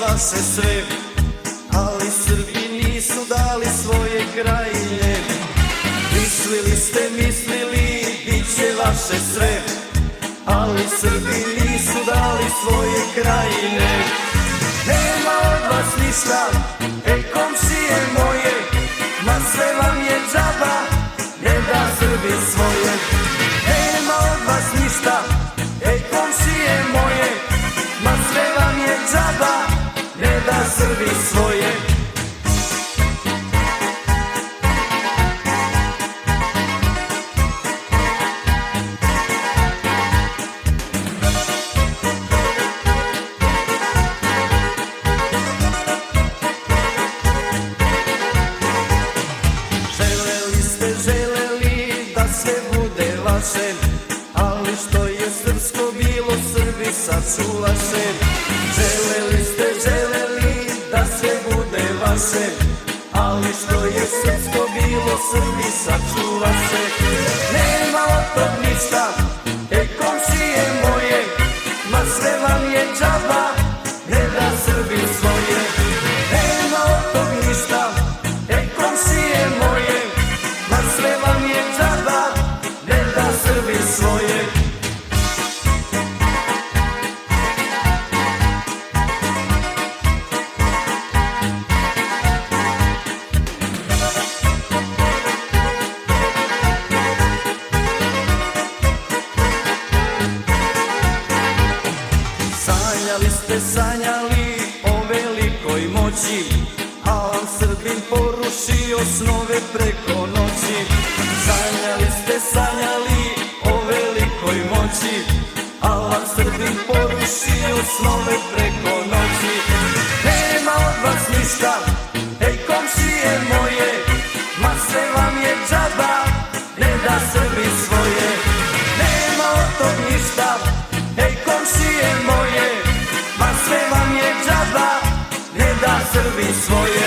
vaše sve Ali Srbi nisu dali svoje krajine. Mislili ste, mislili, bit će vaše sve Ali Srbi nisu dali svoje krajine. Nema od vas ništa, ej komšije moje Ma sve vam je džaba, ne da Srbi svoje. Nema od vas ništa, ej ne da Srbi svoje. Želeli ste, želeli da sve bude vaše Ali što je srpsko bilo, Srbi sačuvaše Želeli ste, želeli da sve bude vaše Ali što je srpsko bilo, Srbi sačuvaše Nema od tog ništa, Sanjali ste, sanjali o velikoj moći A vam Srbin porušio snove preko noći. Sanjali ste, sanjali o velikoj moći A vam Srbin porušio snove preko noći. Nema od vas ništa, ej komšije moje Ma sve vam je džaba, ne da Srbi svoje ljubi svoje